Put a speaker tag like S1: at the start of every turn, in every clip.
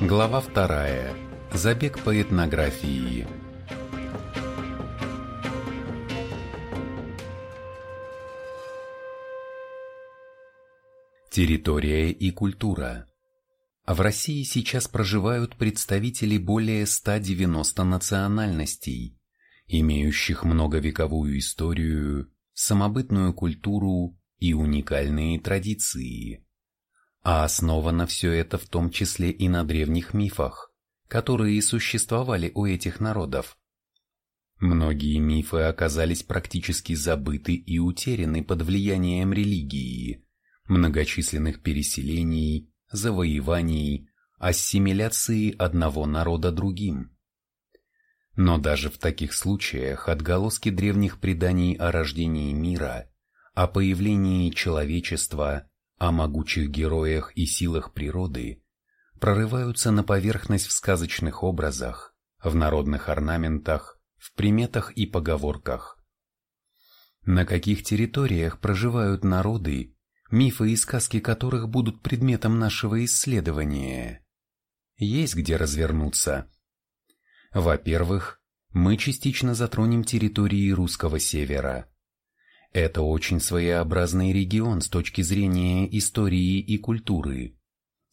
S1: Глава вторая. Забег по этнографии. Территория и культура. В России сейчас проживают представители более 190 национальностей, имеющих многовековую историю, самобытную культуру и уникальные традиции. А основано все это в том числе и на древних мифах, которые существовали у этих народов. Многие мифы оказались практически забыты и утеряны под влиянием религии, многочисленных переселений, завоеваний, ассимиляции одного народа другим. Но даже в таких случаях отголоски древних преданий о рождении мира, о появлении человечества, о могучих героях и силах природы прорываются на поверхность в сказочных образах, в народных орнаментах, в приметах и поговорках. На каких территориях проживают народы, мифы и сказки которых будут предметом нашего исследования? Есть где развернуться. Во-первых, мы частично затронем территории русского севера – это очень своеобразный регион с точки зрения истории и культуры,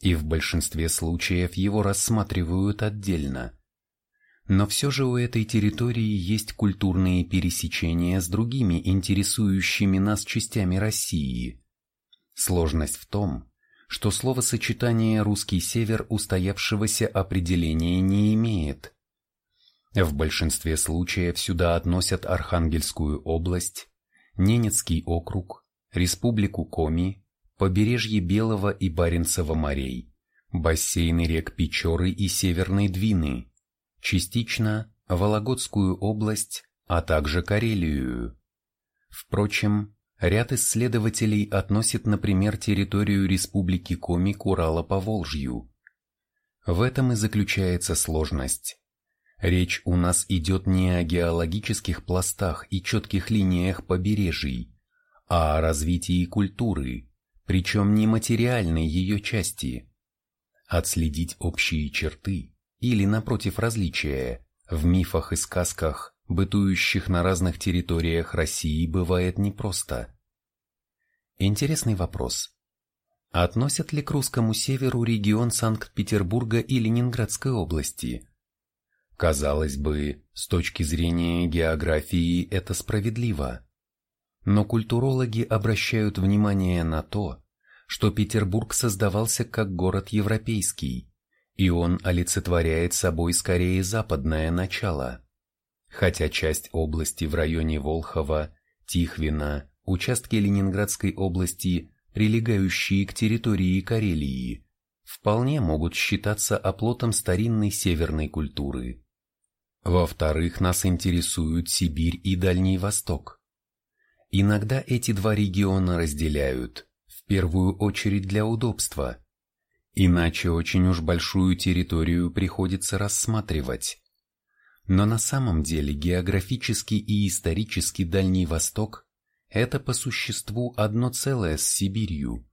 S1: и в большинстве случаев его рассматривают отдельно. Но все же у этой территории есть культурные пересечения с другими интересующими нас частями России. Сложность в том, что словосочетание «русский север» устоявшегося определения не имеет. В большинстве случаев сюда относят Архангельскую область, Ненецкий округ, Республику Коми, побережье Белого и Баренцева морей, бассейны рек Печоры и Северной Двины, частично Вологодскую область, а также Карелию. Впрочем, ряд исследователей относит, например, территорию Республики Коми к Урало-Поволжью. В этом и заключается сложность. Речь у нас идет не о геологических пластах и четких линиях побережий, а о развитии культуры, причем не материальной ее части. Отследить общие черты или, напротив, различия в мифах и сказках, бытующих на разных территориях России, бывает непросто. Интересный вопрос. Относят ли к русскому северу регион Санкт-Петербурга и Ленинградской области – Казалось бы, с точки зрения географии это справедливо. Но культурологи обращают внимание на то, что Петербург создавался как город европейский, и он олицетворяет собой скорее западное начало. Хотя часть области в районе Волхова, Тихвина, участки Ленинградской области, прилегающие к территории Карелии, вполне могут считаться оплотом старинной северной культуры. Во-вторых, нас интересуют Сибирь и Дальний Восток. Иногда эти два региона разделяют, в первую очередь для удобства. Иначе очень уж большую территорию приходится рассматривать. Но на самом деле географически и исторически Дальний Восток – это по существу одно целое с Сибирью.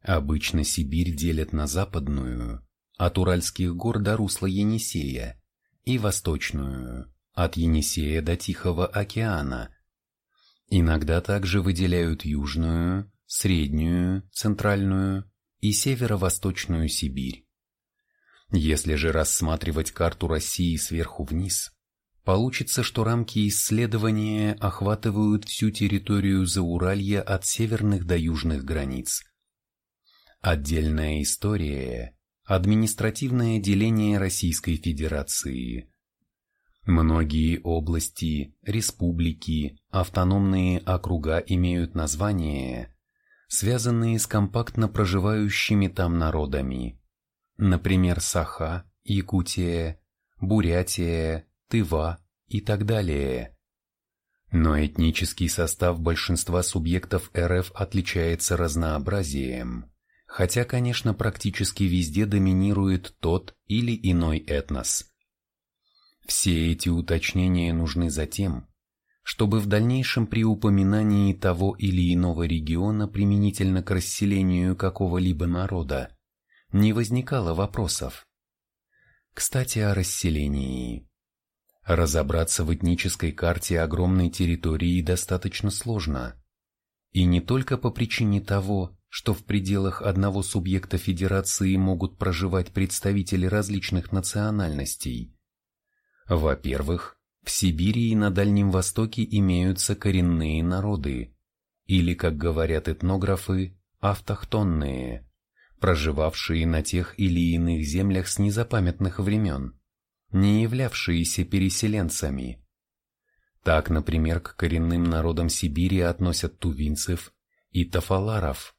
S1: Обычно Сибирь делят на западную, от Уральских гор до русла Енисея, и восточную, от Енисея до Тихого океана. Иногда также выделяют южную, среднюю, центральную и северо-восточную Сибирь. Если же рассматривать карту России сверху вниз, получится, что рамки исследования охватывают всю территорию Зауралья от северных до южных границ. Отдельная история административное деление Российской Федерации. Многие области, республики, автономные округа имеют названия, связанные с компактно проживающими там народами. Например, Саха, Якутия, Бурятия, Тыва и так далее. Но этнический состав большинства субъектов РФ отличается разнообразием хотя, конечно, практически везде доминирует тот или иной этнос. Все эти уточнения нужны за тем, чтобы в дальнейшем при упоминании того или иного региона применительно к расселению какого-либо народа не возникало вопросов, Кстати, о расселении. Разобраться в этнической карте огромной территории достаточно сложно. И не только по причине того, что в пределах одного субъекта федерации могут проживать представители различных национальностей. Во-первых, в Сибири и на Дальнем Востоке имеются коренные народы, или, как говорят этнографы, автохтонные проживавшие на тех или иных землях с незапамятных времен, не являвшиеся переселенцами. Так, например, к коренным народам Сибири относят тувинцев и тафаларов.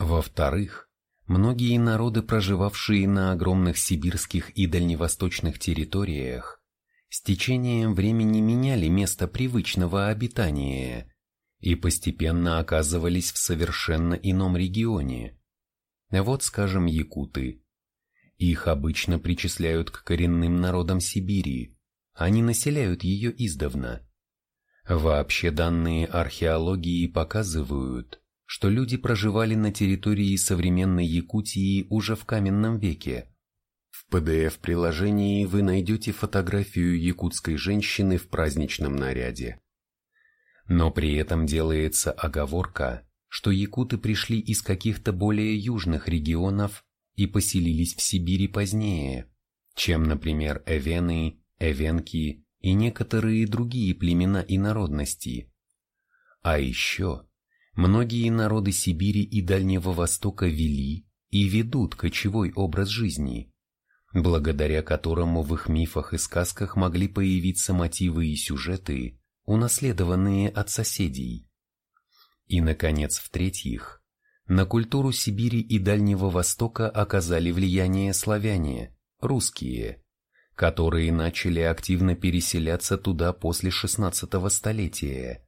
S1: Во-вторых, многие народы, проживавшие на огромных сибирских и дальневосточных территориях, с течением времени меняли место привычного обитания и постепенно оказывались в совершенно ином регионе. Вот, скажем, якуты. Их обычно причисляют к коренным народам Сибири, они населяют ее издавна. Вообще данные археологии показывают, что люди проживали на территории современной Якутии уже в каменном веке. В PDF-приложении вы найдете фотографию якутской женщины в праздничном наряде. Но при этом делается оговорка, что якуты пришли из каких-то более южных регионов и поселились в Сибири позднее, чем, например, эвены, эвенки и некоторые другие племена и народности. А еще многие народы Сибири и Дальнего Востока вели и ведут кочевой образ жизни, благодаря которому в их мифах и сказках могли появиться мотивы и сюжеты, унаследованные от соседей. И, наконец, в-третьих, на культуру Сибири и Дальнего Востока оказали влияние славяне, русские, которые начали активно переселяться туда после 16 столетия.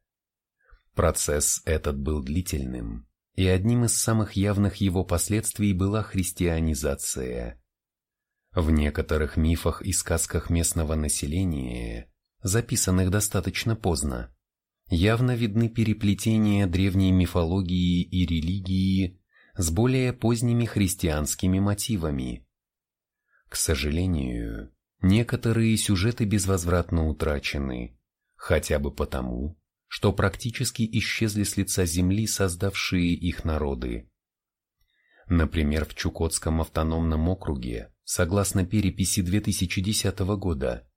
S1: Процесс этот был длительным, и одним из самых явных его последствий была христианизация. В некоторых мифах и сказках местного населения, записанных достаточно поздно, явно видны переплетения древней мифологии и религии с более поздними христианскими мотивами. К сожалению, некоторые сюжеты безвозвратно утрачены, хотя бы потому, что практически исчезли с лица земли создавшие их народы. Например, в Чукотском автономном округе, согласно переписи 2010 года,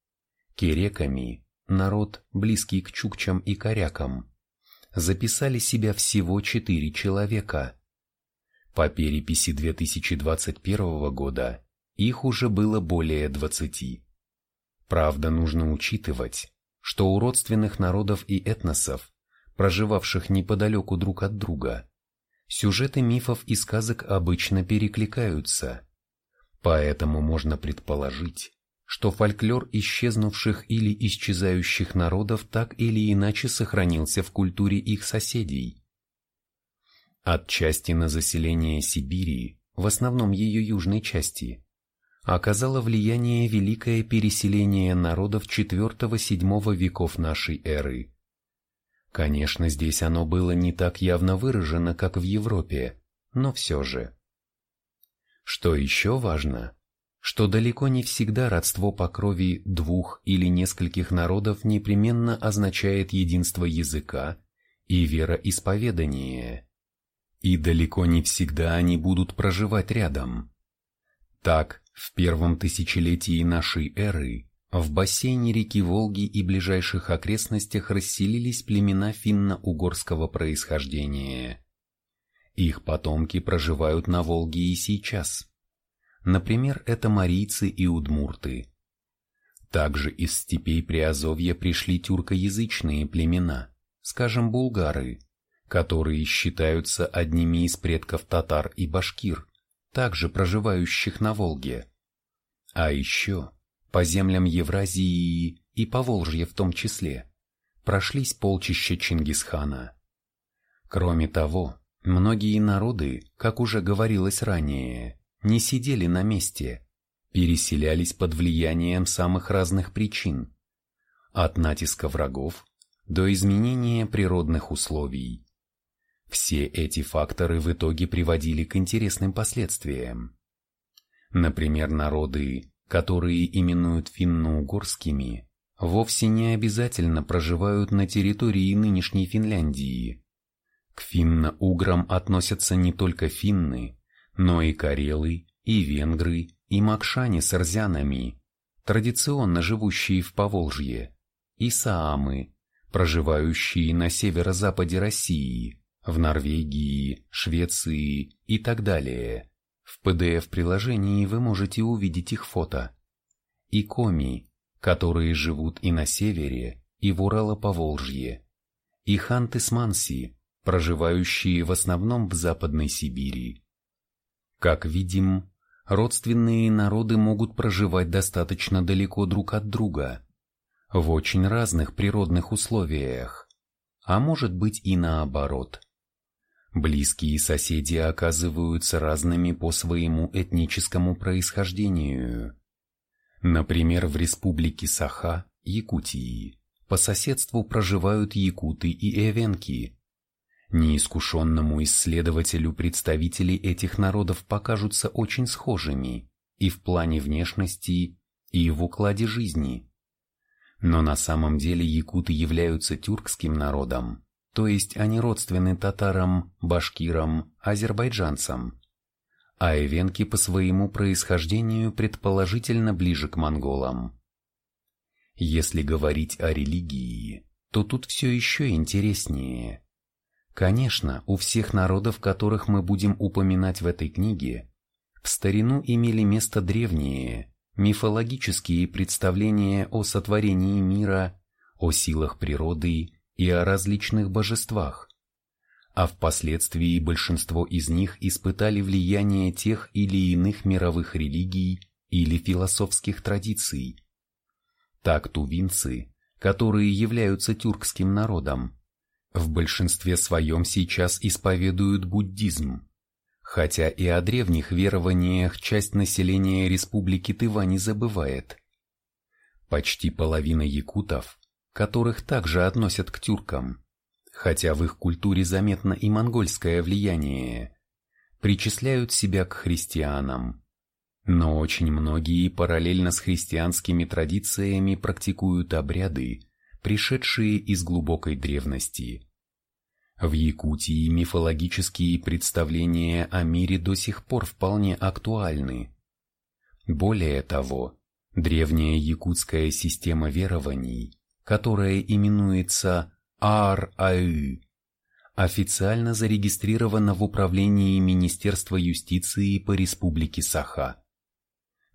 S1: кереками народ, близкий к чукчам и корякам, записали себя всего четыре человека. По переписи 2021 года их уже было более 20. Правда, нужно учитывать, что у родственных народов и этносов, проживавших неподалеку друг от друга, сюжеты мифов и сказок обычно перекликаются. Поэтому можно предположить, что фольклор исчезнувших или исчезающих народов так или иначе сохранился в культуре их соседей. Отчасти на заселение Сибири, в основном ее южной части, оказало влияние великое переселение народов IV-VII веков нашей эры. Конечно, здесь оно было не так явно выражено, как в Европе, но все же. Что еще важно, что далеко не всегда родство по крови двух или нескольких народов непременно означает единство языка и вероисповедание. И далеко не всегда они будут проживать рядом. Так, в первом тысячелетии нашей эры в бассейне реки Волги и ближайших окрестностях расселились племена финно-угорского происхождения. Их потомки проживают на Волге и сейчас. Например, это марийцы и удмурты. Также из степей Приазовья пришли тюркоязычные племена, скажем, булгары, которые считаются одними из предков татар и башкир, также проживающих на Волге. А еще по землям Евразии и по Волжье в том числе прошлись полчища Чингисхана. Кроме того, многие народы, как уже говорилось ранее, не сидели на месте, переселялись под влиянием самых разных причин, от натиска врагов до изменения природных условий. Все эти факторы в итоге приводили к интересным последствиям. Например, народы, которые именуют финно-угорскими, вовсе не обязательно проживают на территории нынешней Финляндии. К финно-уграм относятся не только финны, но и карелы, и венгры, и макшане с арзянами, традиционно живущие в Поволжье, и саамы, проживающие на северо-западе России, в Норвегии, Швеции и так далее. В PDF-приложении вы можете увидеть их фото. И коми, которые живут и на севере, и в Урало-Поволжье. И ханты-сманси, проживающие в основном в Западной Сибири. Как видим, родственные народы могут проживать достаточно далеко друг от друга, в очень разных природных условиях, а может быть и наоборот. Близкие соседи оказываются разными по своему этническому происхождению. Например, в республике Саха, Якутии, по соседству проживают якуты и эвенки. Неискушенному исследователю представители этих народов покажутся очень схожими и в плане внешности, и в укладе жизни. Но на самом деле якуты являются тюркским народом, то есть они родственны татарам, башкирам, азербайджанцам, а эвенки по своему происхождению предположительно ближе к монголам. Если говорить о религии, то тут все еще интереснее. Конечно, у всех народов, которых мы будем упоминать в этой книге, в старину имели место древние, мифологические представления о сотворении мира, о силах природы и о различных божествах, а впоследствии большинство из них испытали влияние тех или иных мировых религий или философских традиций. Так тувинцы, которые являются тюркским народом, в большинстве своем сейчас исповедуют буддизм, хотя и о древних верованиях часть населения республики Тыва не забывает. Почти половина якутов которых также относят к тюркам, хотя в их культуре заметно и монгольское влияние, причисляют себя к христианам. Но очень многие параллельно с христианскими традициями практикуют обряды, пришедшие из глубокой древности. В Якутии мифологические представления о мире до сих пор вполне актуальны. Более того, древняя якутская система верований которая именуется АРАИ, официально зарегистрирована в Управлении Министерства юстиции по Республике Саха.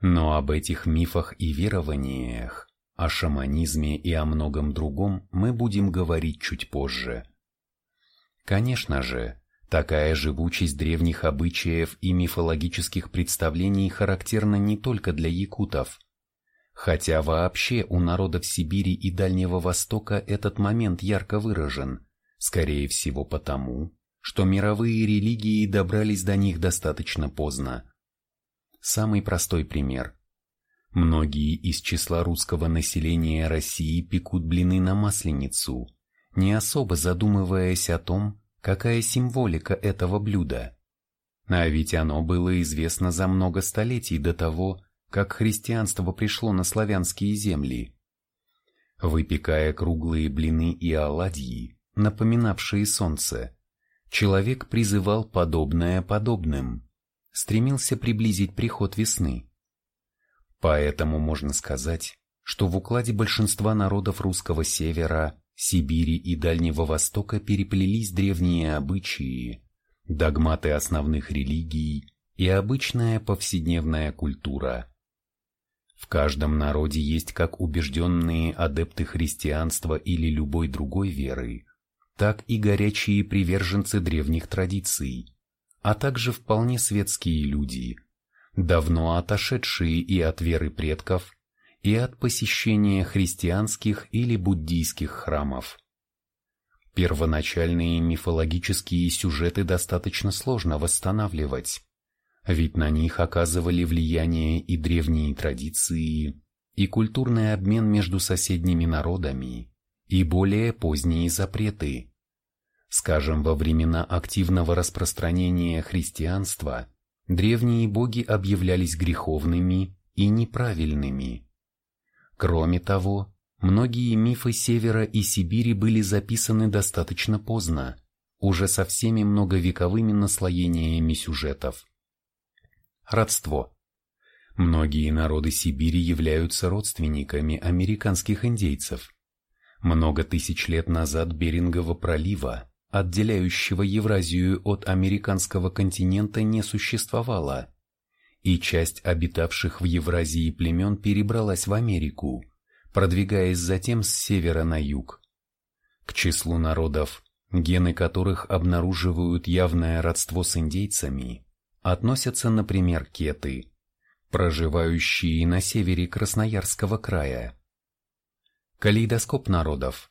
S1: Но об этих мифах и верованиях, о шаманизме и о многом другом мы будем говорить чуть позже. Конечно же, такая живучесть древних обычаев и мифологических представлений характерна не только для якутов – Хотя вообще у народов Сибири и Дальнего Востока этот момент ярко выражен, скорее всего потому, что мировые религии добрались до них достаточно поздно. Самый простой пример. Многие из числа русского населения России пекут блины на Масленицу, не особо задумываясь о том, какая символика этого блюда. А ведь оно было известно за много столетий до того, как христианство пришло на славянские земли. Выпекая круглые блины и оладьи, напоминавшие солнце, человек призывал подобное подобным, стремился приблизить приход весны. Поэтому можно сказать, что в укладе большинства народов русского севера, Сибири и Дальнего Востока переплелись древние обычаи, догматы основных религий и обычная повседневная культура. В каждом народе есть как убежденные адепты христианства или любой другой веры, так и горячие приверженцы древних традиций, а также вполне светские люди, давно отошедшие и от веры предков, и от посещения христианских или буддийских храмов. Первоначальные мифологические сюжеты достаточно сложно восстанавливать, ведь на них оказывали влияние и древние традиции, и культурный обмен между соседними народами, и более поздние запреты. Скажем, во времена активного распространения христианства древние боги объявлялись греховными и неправильными. Кроме того, многие мифы Севера и Сибири были записаны достаточно поздно, уже со всеми многовековыми наслоениями сюжетов. Родство. Многие народы Сибири являются родственниками американских индейцев. Много тысяч лет назад Берингового пролива, отделяющего Евразию от американского континента, не существовало, и часть обитавших в Евразии племен перебралась в Америку, продвигаясь затем с севера на юг. К числу народов, гены которых обнаруживают явное родство с индейцами, относятся, например, кеты, проживающие на севере Красноярского края. Калейдоскоп народов.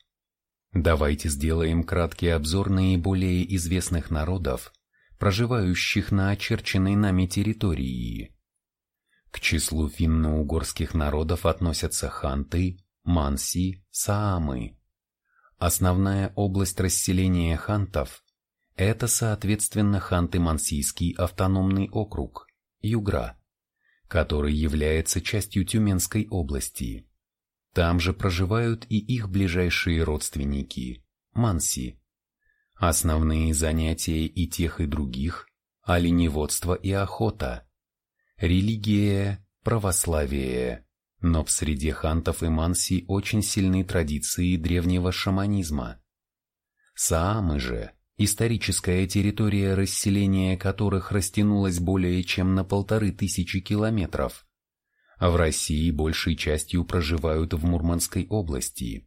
S1: Давайте сделаем краткий обзор наиболее известных народов, проживающих на очерченной нами территории. К числу финно-угорских народов относятся ханты, манси, саамы. Основная область расселения хантов – это, соответственно, Ханты-Мансийский автономный округ, Югра, который является частью Тюменской области. Там же проживают и их ближайшие родственники – манси. Основные занятия и тех, и других – оленеводство и охота. Религия – православие. Но в среде хантов и манси очень сильны традиции древнего шаманизма. Саамы же – историческая территория расселения которых растянулась более чем на полторы тысячи километров – в России большей частью проживают в Мурманской области.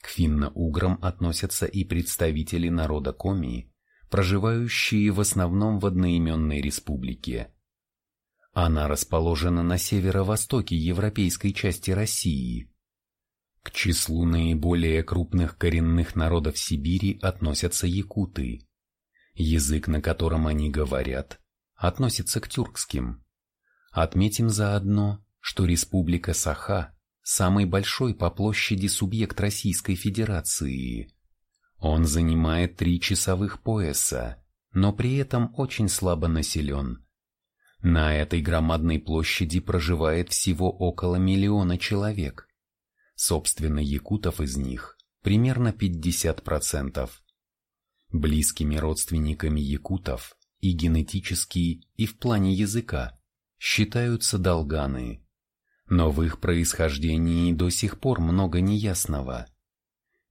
S1: К финно-уграм относятся и представители народа Коми, проживающие в основном в одноименной республике. Она расположена на северо-востоке европейской части России. К числу наиболее крупных коренных народов Сибири относятся якуты. Язык, на котором они говорят, относится к тюркским. Отметим заодно, что Республика Саха – самый большой по площади субъект Российской Федерации. Он занимает три часовых пояса, но при этом очень слабо населен. На этой громадной площади проживает всего около миллиона человек. Собственно, якутов из них примерно 50%. Близкими родственниками якутов и генетически, и в плане языка считаются долганы, но в их происхождении до сих пор много неясного.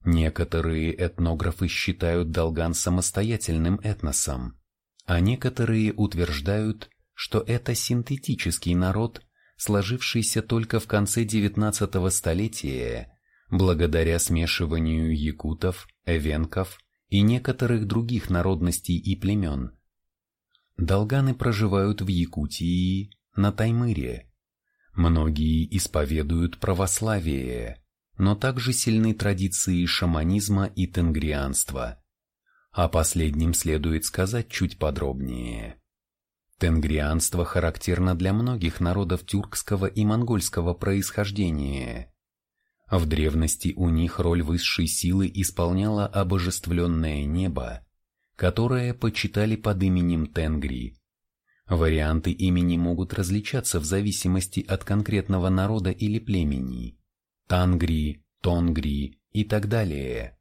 S1: Некоторые этнографы считают Долган самостоятельным этносом, а некоторые утверждают, что это синтетический народ, сложившийся только в конце XIX столетия, благодаря смешиванию якутов, эвенков и некоторых других народностей и племен. Долганы проживают в Якутии, на Таймыре, Многие исповедуют православие, но также сильны традиции шаманизма и тенгрианства. О последнем следует сказать чуть подробнее. Тенгрианство характерно для многих народов тюркского и монгольского происхождения. В древности у них роль высшей силы исполняло обожествленное небо, которое почитали под именем Тенгри. Варианты имени могут различаться в зависимости от конкретного народа или племени. Тангри, Тонгри и так далее.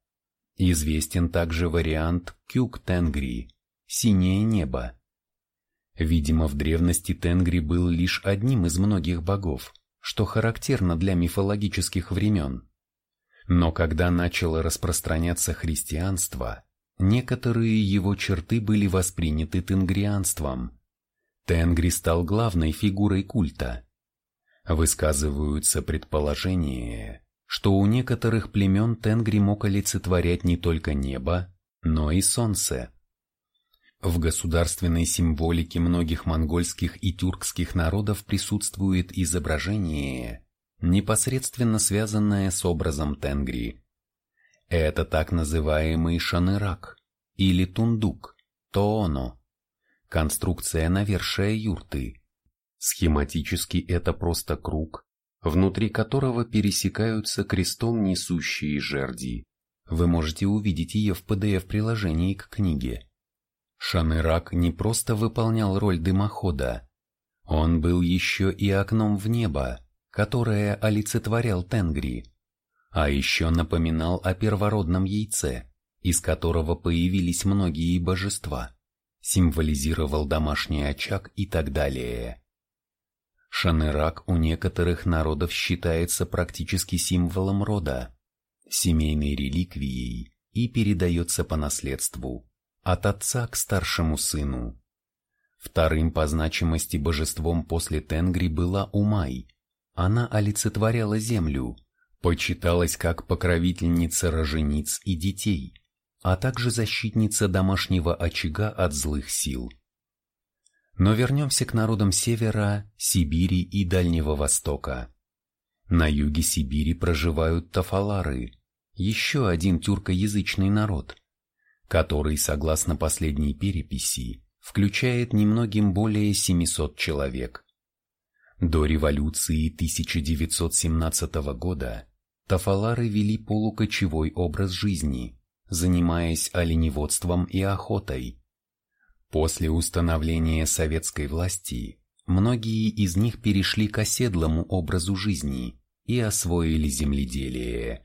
S1: Известен также вариант Кюк-Тенгри – «Синее небо». Видимо, в древности Тенгри был лишь одним из многих богов, что характерно для мифологических времен. Но когда начало распространяться христианство, некоторые его черты были восприняты тенгрианством – Тенгри стал главной фигурой культа. Высказываются предположения, что у некоторых племен Тенгри мог олицетворять не только небо, но и солнце. В государственной символике многих монгольских и тюркских народов присутствует изображение, непосредственно связанное с образом Тенгри. Это так называемый шанырак или тундук, тооно, конструкция навершия юрты. Схематически это просто круг, внутри которого пересекаются крестом несущие жерди. Вы можете увидеть ее в PDF-приложении к книге. Шанырак не просто выполнял роль дымохода, Он был еще и окном в небо, которое олицетворял Тенгри, а еще напоминал о первородном яйце, из которого появились многие божества, символизировал домашний очаг и так далее. Шанырак у некоторых народов считается практически символом рода, семейной реликвией и передается по наследству, от отца к старшему сыну. Вторым по значимости божеством после Тенгри была Умай. Она олицетворяла землю, почиталась как покровительница рожениц и детей, а также защитница домашнего очага от злых сил. Но вернемся к народам Севера, Сибири и Дальнего Востока. На юге Сибири проживают тафалары, еще один тюркоязычный народ, который, согласно последней переписи, включает немногим более 700 человек. До революции 1917 года тафалары вели полукочевой образ жизни, занимаясь оленеводством и охотой. После установления советской власти многие из них перешли к оседлому образу жизни и освоили земледелие.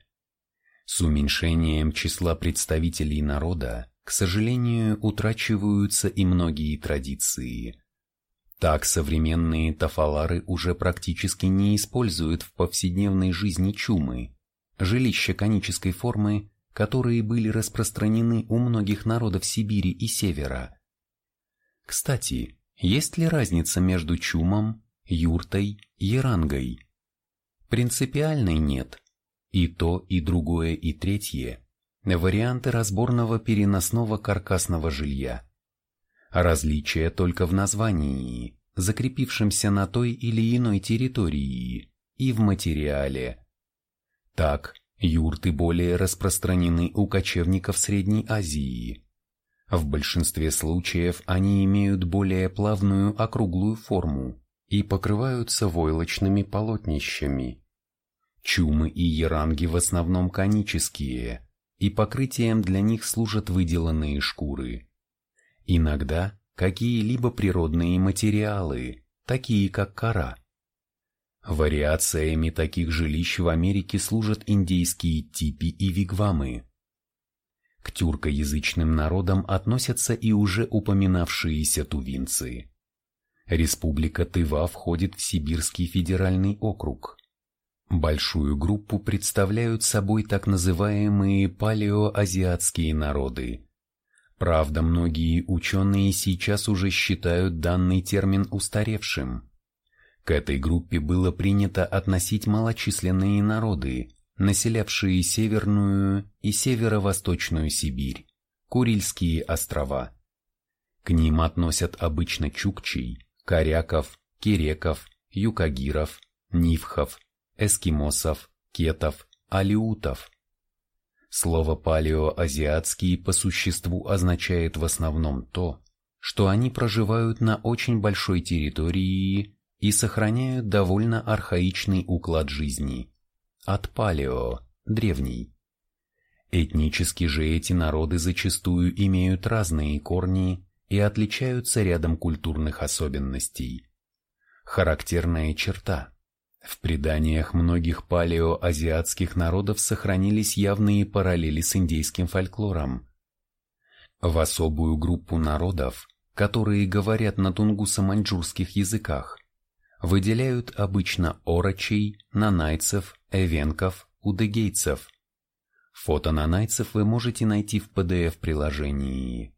S1: С уменьшением числа представителей народа, к сожалению, утрачиваются и многие традиции. Так современные тафалары уже практически не используют в повседневной жизни чумы, жилища конической формы, которые были распространены у многих народов Сибири и Севера, кстати, есть ли разница между чумом, юртой и ярангой? Принципиальной нет. И то, и другое, и третье – варианты разборного переносного каркасного жилья. Различие только в названии, закрепившемся на той или иной территории, и в материале. Так, юрты более распространены у кочевников Средней Азии – в большинстве случаев они имеют более плавную округлую форму и покрываются войлочными полотнищами. Чумы и яранги в основном конические, и покрытием для них служат выделанные шкуры. Иногда какие-либо природные материалы, такие как кора. Вариациями таких жилищ в Америке служат индейские типи и вигвамы. К тюркоязычным народам относятся и уже упоминавшиеся тувинцы. Республика Тыва входит в Сибирский федеральный округ. Большую группу представляют собой так называемые палеоазиатские народы. Правда, многие ученые сейчас уже считают данный термин устаревшим. К этой группе было принято относить малочисленные народы, населявшие Северную и Северо-Восточную Сибирь, Курильские острова. К ним относят обычно чукчей, коряков, киреков, юкагиров, нивхов, эскимосов, кетов, алиутов. Слово палеоазиатский по существу означает в основном то, что они проживают на очень большой территории и сохраняют довольно архаичный уклад жизни – от палео, древний. Этнически же эти народы зачастую имеют разные корни и отличаются рядом культурных особенностей. Характерная черта. В преданиях многих палеоазиатских народов сохранились явные параллели с индейским фольклором. В особую группу народов, которые говорят на тунгусо-маньчжурских языках, выделяют обычно орочей, нанайцев, эвенков, удыгейцев. Фото нанайцев вы можете найти в PDF-приложении.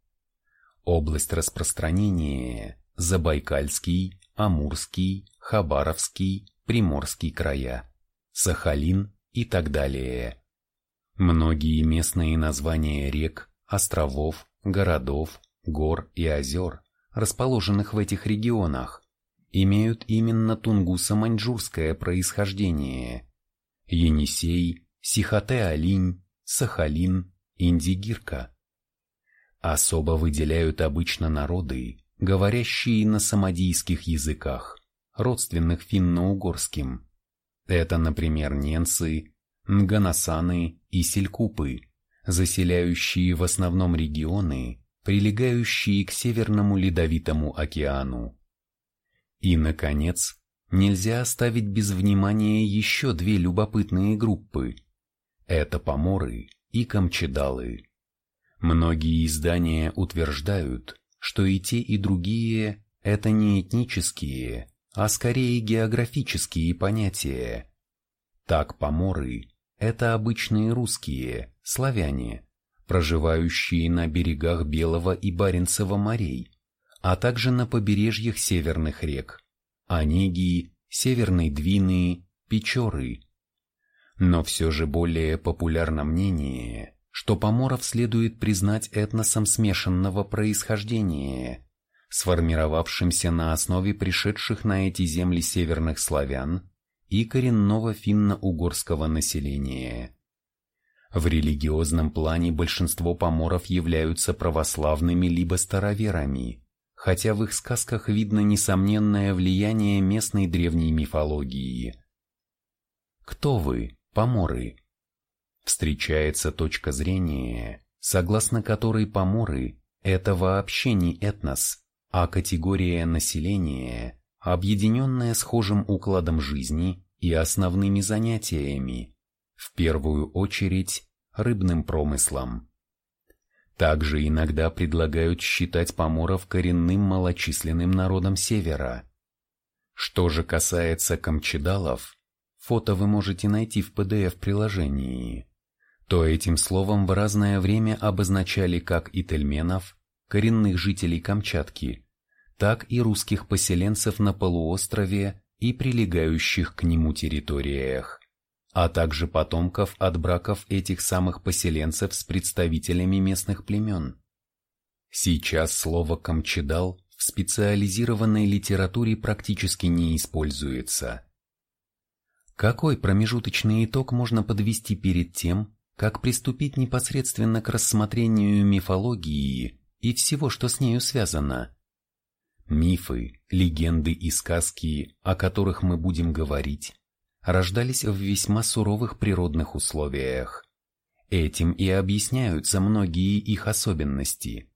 S1: Область распространения – Забайкальский, Амурский, Хабаровский, Приморский края, Сахалин и так далее. Многие местные названия рек, островов, городов, гор и озер, расположенных в этих регионах, имеют именно тунгусо-маньчжурское происхождение. Енисей, Сихоте-Алинь, Сахалин, Индигирка. Особо выделяют обычно народы, говорящие на самодийских языках, родственных финно-угорским. Это, например, ненцы, нганасаны и селькупы, заселяющие в основном регионы, прилегающие к Северному Ледовитому океану. И, наконец, нельзя оставить без внимания еще две любопытные группы. Это поморы и камчедалы. Многие издания утверждают, что и те, и другие – это не этнические, а скорее географические понятия. Так поморы – это обычные русские, славяне, проживающие на берегах Белого и Баренцева морей, а также на побережьях северных рек – Онеги, Северной Двины, Печоры. Но все же более популярно мнение, что поморов следует признать этносом смешанного происхождения, сформировавшимся на основе пришедших на эти земли северных славян и коренного финно-угорского населения. В религиозном плане большинство поморов являются православными либо староверами, хотя в их сказках видно несомненное влияние местной древней мифологии. Кто вы, поморы? Встречается точка зрения, согласно которой поморы – это вообще не этнос, а категория населения, объединенная схожим укладом жизни и основными занятиями, в первую очередь рыбным промыслом. Также иногда предлагают считать поморов коренным малочисленным народом Севера. Что же касается камчедалов, фото вы можете найти в PDF-приложении, то этим словом в разное время обозначали как ительменов, коренных жителей Камчатки, так и русских поселенцев на полуострове и прилегающих к нему территориях, а также потомков от браков этих самых поселенцев с представителями местных племен. Сейчас слово «камчедал» в специализированной литературе практически не используется. Какой промежуточный итог можно подвести перед тем, как приступить непосредственно к рассмотрению мифологии и всего, что с нею связано? Мифы, легенды и сказки, о которых мы будем говорить, рождались в весьма суровых природных условиях. Этим и объясняются многие их особенности.